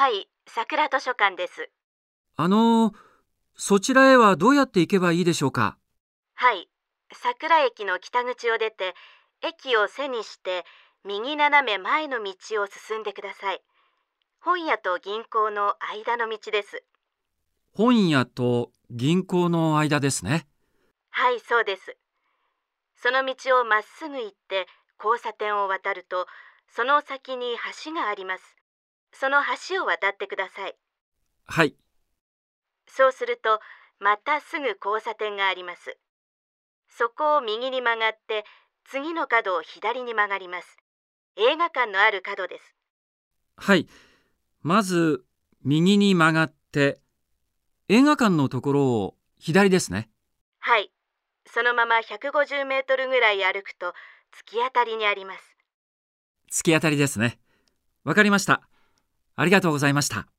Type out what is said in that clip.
はい、桜図書館です。あの、そちらへはどうやって行けばいいでしょうか？はい、桜駅の北口を出て、駅を背にして、右斜め前の道を進んでください。本屋と銀行の間の道です。本屋と銀行の間ですね。はい、そうです。その道をまっすぐ行って、交差点を渡ると、その先に橋があります。その橋を渡ってください。はい、そうすると、またすぐ交差点があります。そこを右に曲がって、次の角を左に曲がります。映画館のある角です。はい。まず、右に曲がって、映画館のところを左ですね。はい。そのまま150メートルぐらい歩くと、突き当たりにあります。突き当たりですね。わかりました。ありがとうございました。